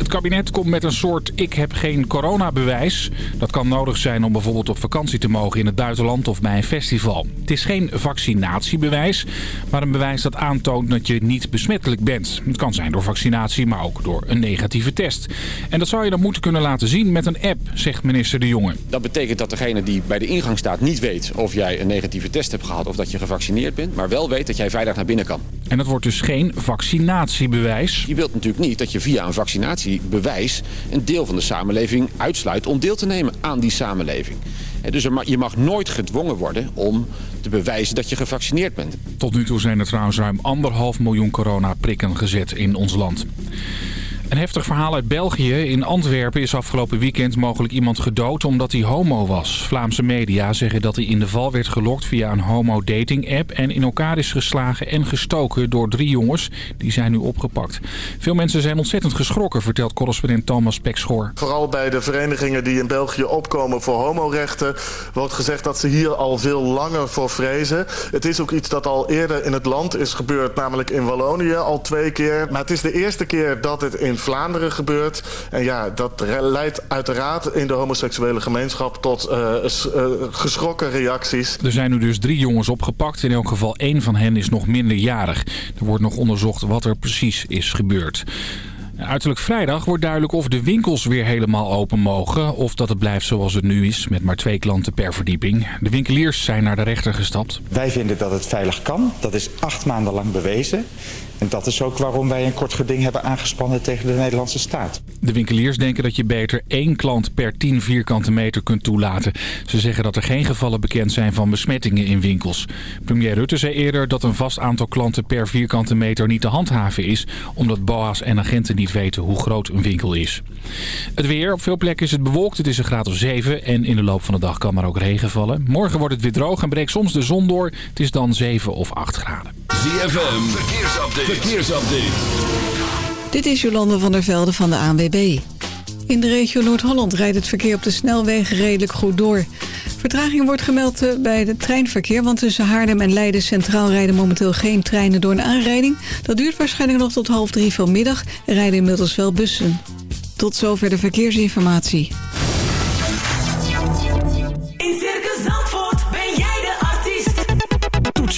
Het kabinet komt met een soort ik heb geen coronabewijs. Dat kan nodig zijn om bijvoorbeeld op vakantie te mogen in het buitenland of bij een festival. Het is geen vaccinatiebewijs, maar een bewijs dat aantoont dat je niet besmettelijk bent. Het kan zijn door vaccinatie, maar ook door een negatieve test. En dat zou je dan moeten kunnen laten zien met een app, zegt minister De Jonge. Dat betekent dat degene die bij de ingang staat niet weet of jij een negatieve test hebt gehad of dat je gevaccineerd bent, maar wel weet dat jij veilig naar binnen kan. En dat wordt dus geen vaccinatiebewijs. Je wilt natuurlijk niet dat je via een vaccinatiebewijs een deel van de samenleving uitsluit om deel te nemen aan die samenleving. Dus je mag nooit gedwongen worden om te bewijzen dat je gevaccineerd bent. Tot nu toe zijn er trouwens ruim anderhalf miljoen coronaprikken gezet in ons land. Een heftig verhaal uit België. In Antwerpen is afgelopen weekend mogelijk iemand gedood omdat hij homo was. Vlaamse media zeggen dat hij in de val werd gelokt via een homo-dating-app... en in elkaar is geslagen en gestoken door drie jongens. Die zijn nu opgepakt. Veel mensen zijn ontzettend geschrokken, vertelt correspondent Thomas Pekschoor. Vooral bij de verenigingen die in België opkomen voor homorechten... wordt gezegd dat ze hier al veel langer voor vrezen. Het is ook iets dat al eerder in het land is gebeurd, namelijk in Wallonië al twee keer. Maar het is de eerste keer dat het in Vlaanderen gebeurt. En ja, dat leidt uiteraard in de homoseksuele gemeenschap tot uh, geschrokken reacties. Er zijn nu dus drie jongens opgepakt. In elk geval één van hen is nog minderjarig. Er wordt nog onderzocht wat er precies is gebeurd. Uiterlijk vrijdag wordt duidelijk of de winkels weer helemaal open mogen... of dat het blijft zoals het nu is, met maar twee klanten per verdieping. De winkeliers zijn naar de rechter gestapt. Wij vinden dat het veilig kan. Dat is acht maanden lang bewezen. En dat is ook waarom wij een kort geding hebben aangespannen tegen de Nederlandse staat. De winkeliers denken dat je beter één klant per 10 vierkante meter kunt toelaten. Ze zeggen dat er geen gevallen bekend zijn van besmettingen in winkels. Premier Rutte zei eerder dat een vast aantal klanten per vierkante meter niet te handhaven is... omdat boa's en agenten niet weten hoe groot een winkel is. Het weer. Op veel plekken is het bewolkt. Het is een graad of 7 en in de loop van de dag kan er ook regen vallen. Morgen wordt het weer droog en breekt soms de zon door. Het is dan 7 of 8 graden. ZFM. Verkeersupdate. Verkeersupdate. Dit is Jolande van der Velde van de ANWB. In de regio Noord-Holland rijdt het verkeer op de snelwegen redelijk goed door. Vertraging wordt gemeld eh, bij het treinverkeer... want tussen Haarlem en Leiden Centraal rijden momenteel geen treinen door een aanrijding. Dat duurt waarschijnlijk nog tot half drie vanmiddag en rijden inmiddels wel bussen. Tot zover de verkeersinformatie.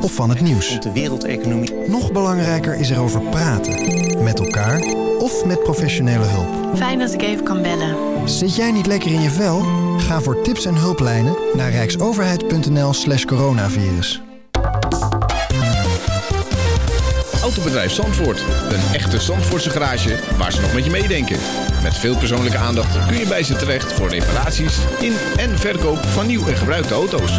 of van het nieuws. De wereldeconomie. Nog belangrijker is erover praten. Met elkaar of met professionele hulp. Fijn dat ik even kan bellen. Zit jij niet lekker in je vel? Ga voor tips en hulplijnen naar rijksoverheid.nl slash coronavirus. Autobedrijf Zandvoort. Een echte Zandvoortse garage waar ze nog met je meedenken. Met veel persoonlijke aandacht kun je bij ze terecht voor reparaties in en verkoop van nieuw en gebruikte auto's.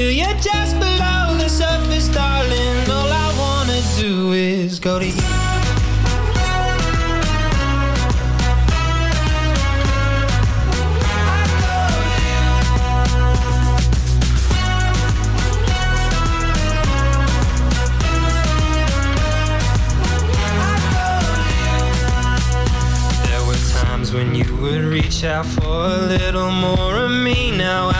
Feel you just below the surface, darling. All I wanna do is go to you. There were times when you would reach out for a little more of me. Now I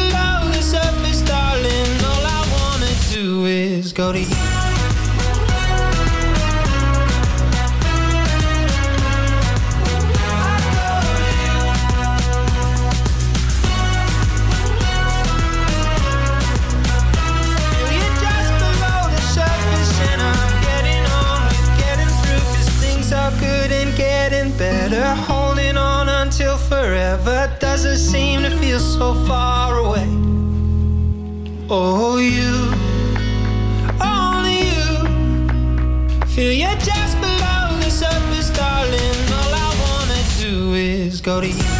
getting better. Holding on until forever doesn't seem to feel so far away. Oh, you, go to you.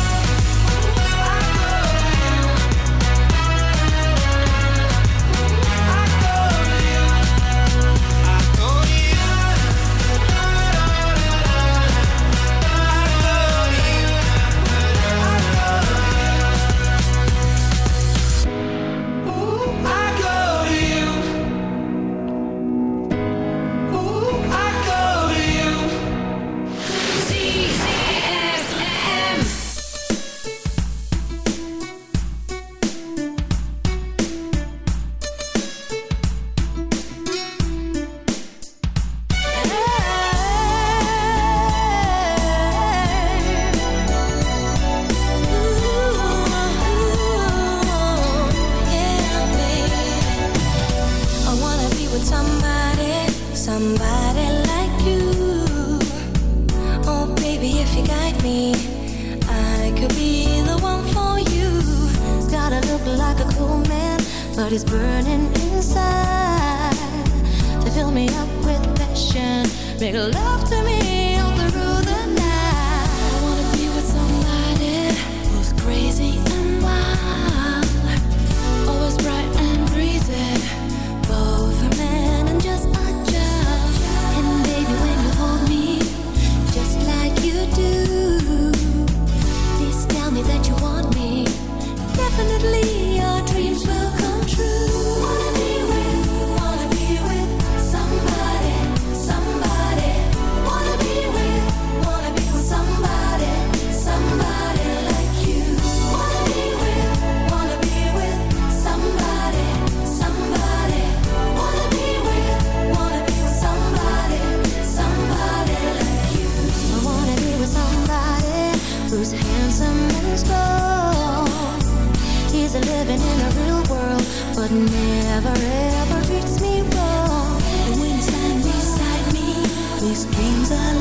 cold man, but he's burning inside. to fill me up with passion, make love to me all through the night. I wanna be with somebody who's crazy and wild, always bright and breezy, both a man and just a child. And baby, when you hold me, just like you do, please tell me that you want me definitely What never ever treats me wrong And when you stand beside me These dreams are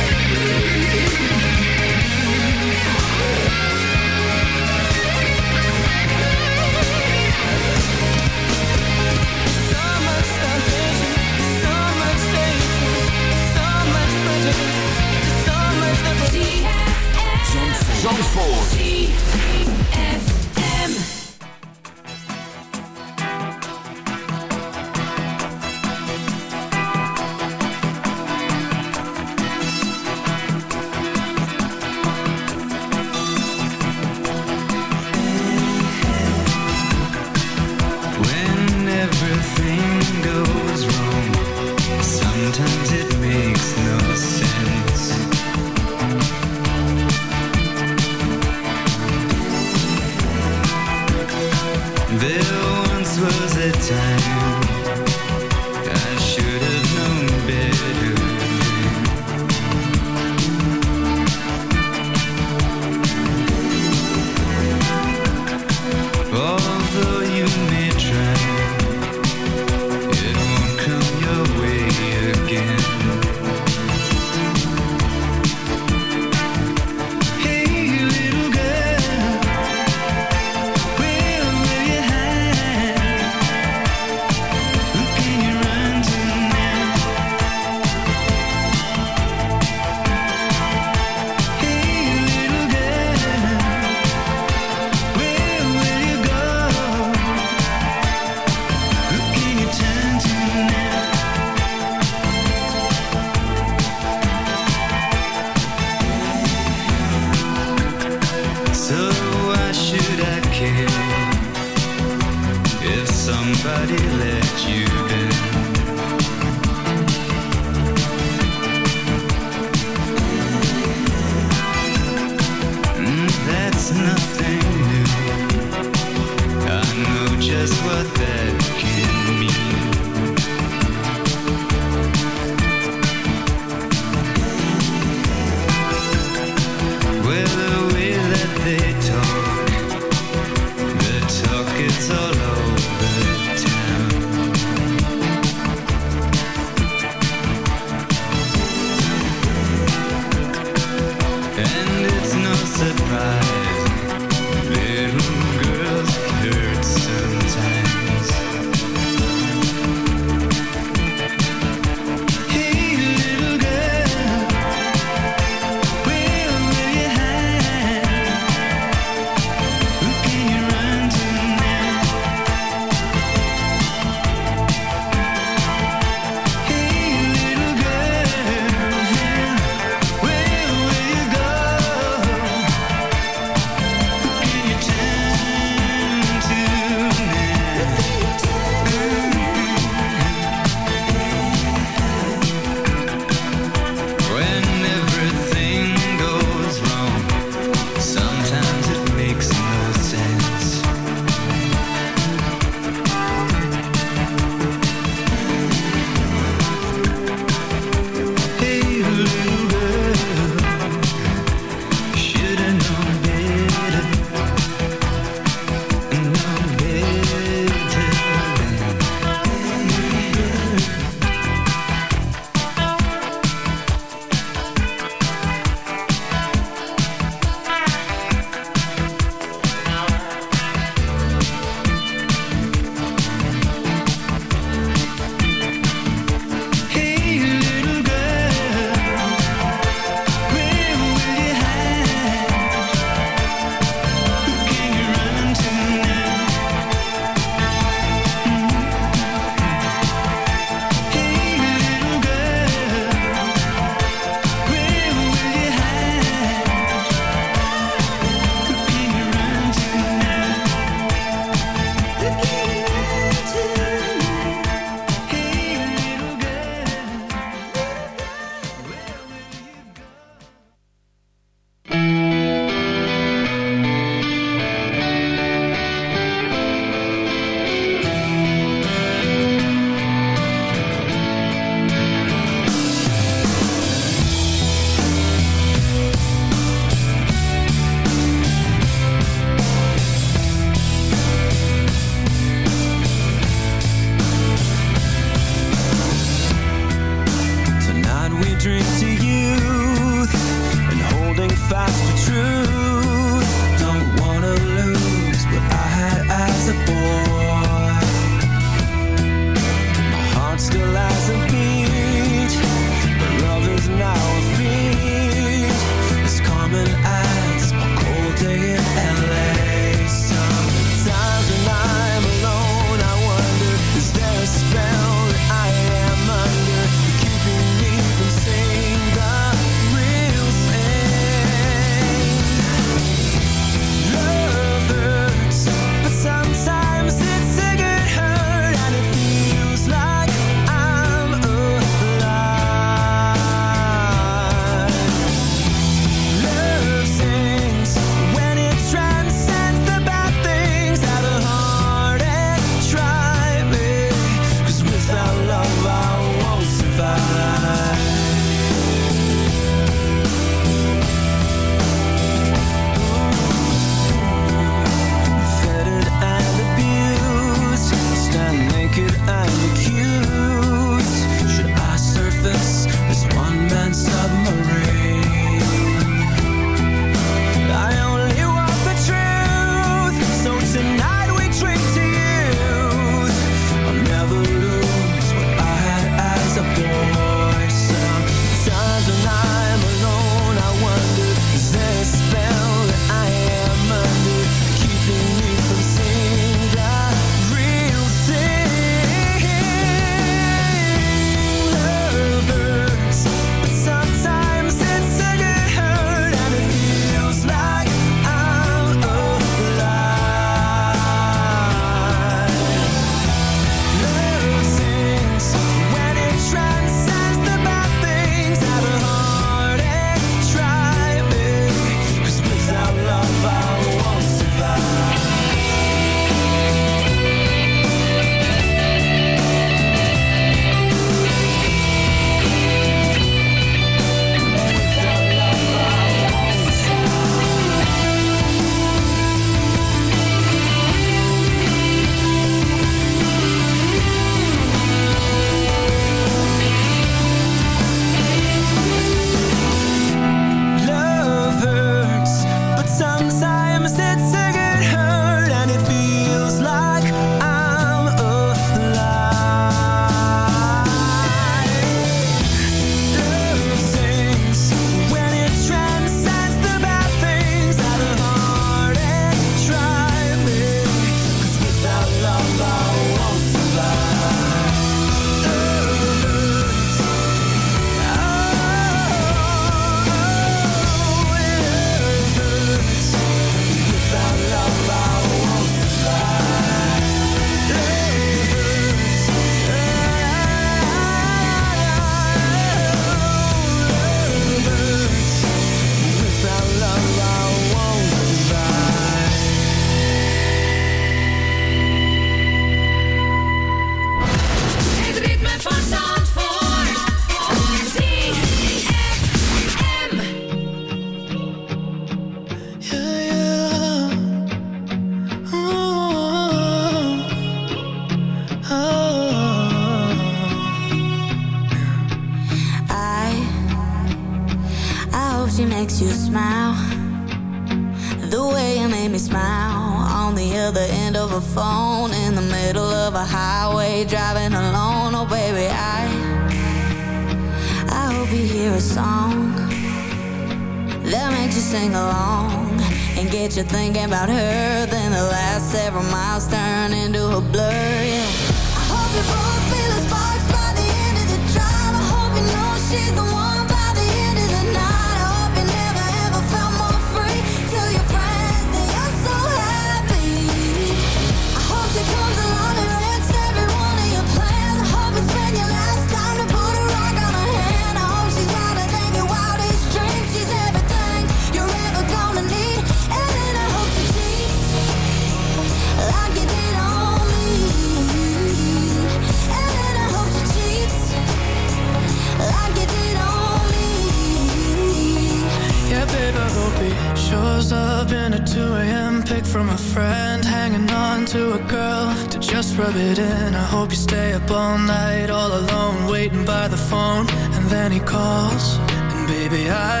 rub it in. I hope you stay up all night all alone Waiting by the phone. And then he calls And baby I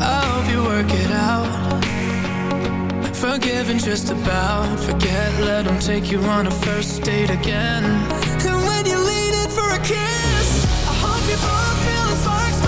I hope you work it out. Forgive and just about Forget, let him take you on a first date again. And when you lean in for a kiss I hope you both feel the sparks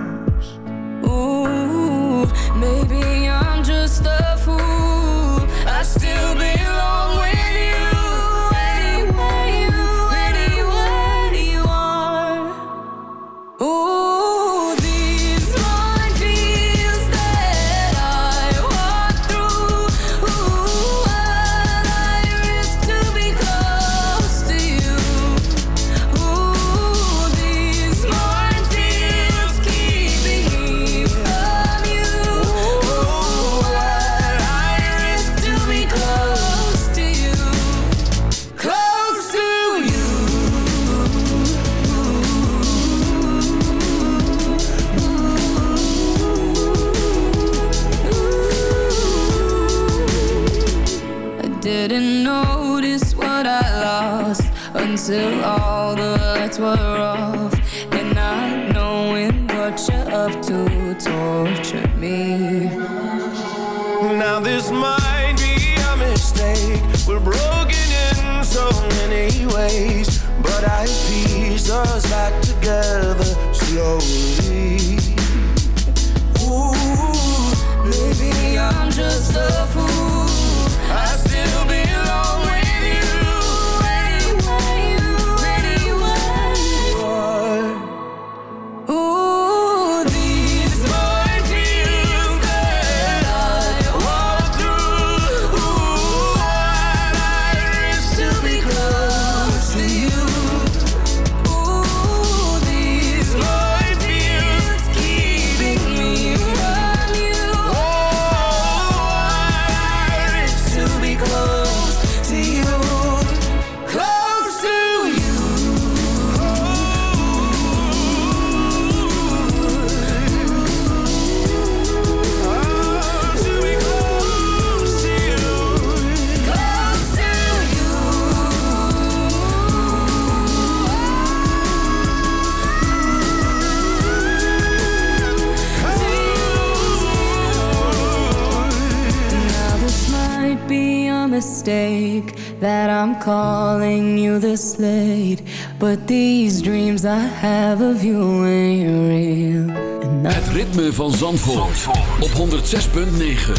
mistake that I'm calling you this late. But these dreams I have of you ain't real. And Het ritme van Zandvoort, Zandvoort. op 106.9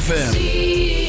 FM.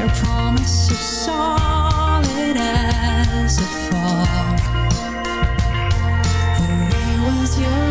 Their promise is solid as a fog. Where was your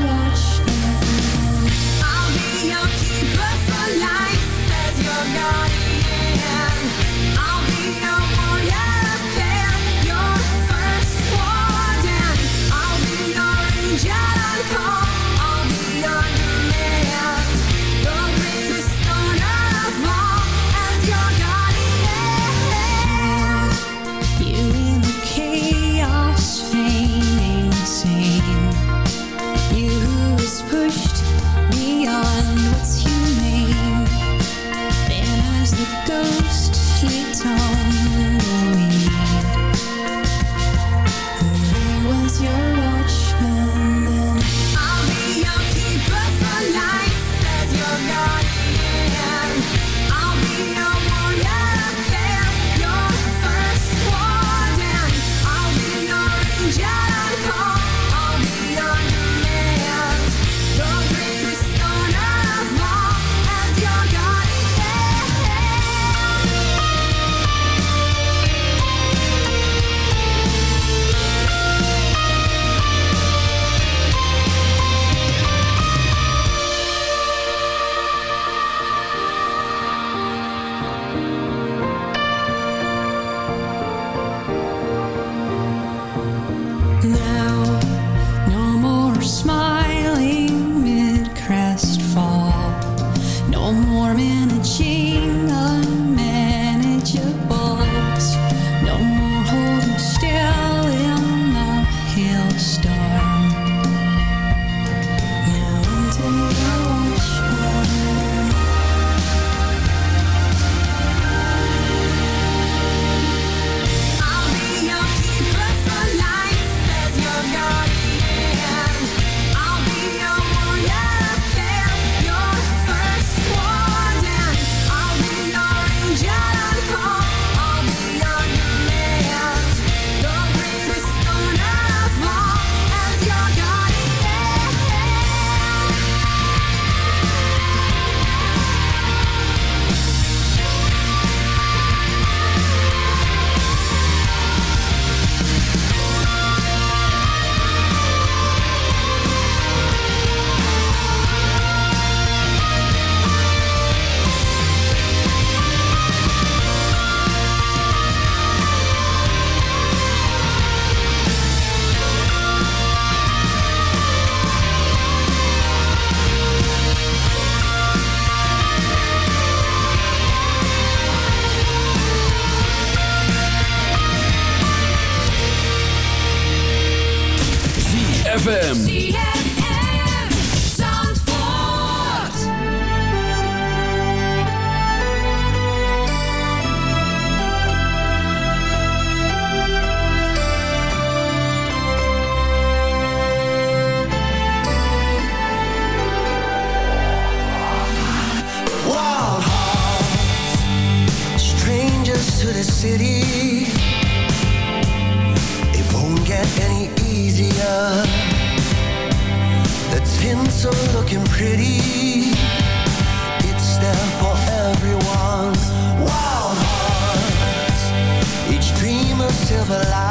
of a lie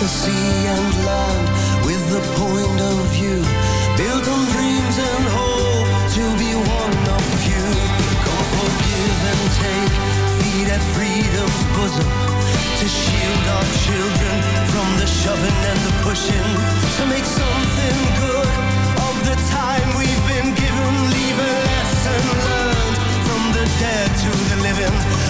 fantasy and land with the point of view built on dreams and hope to be one of few. Come forgive and take, feed at freedom's bosom to shield our children from the shoving and the pushing to make something good of the time we've been given. Leave a lesson learned from the dead to the living.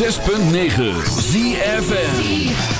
106.9 ZFN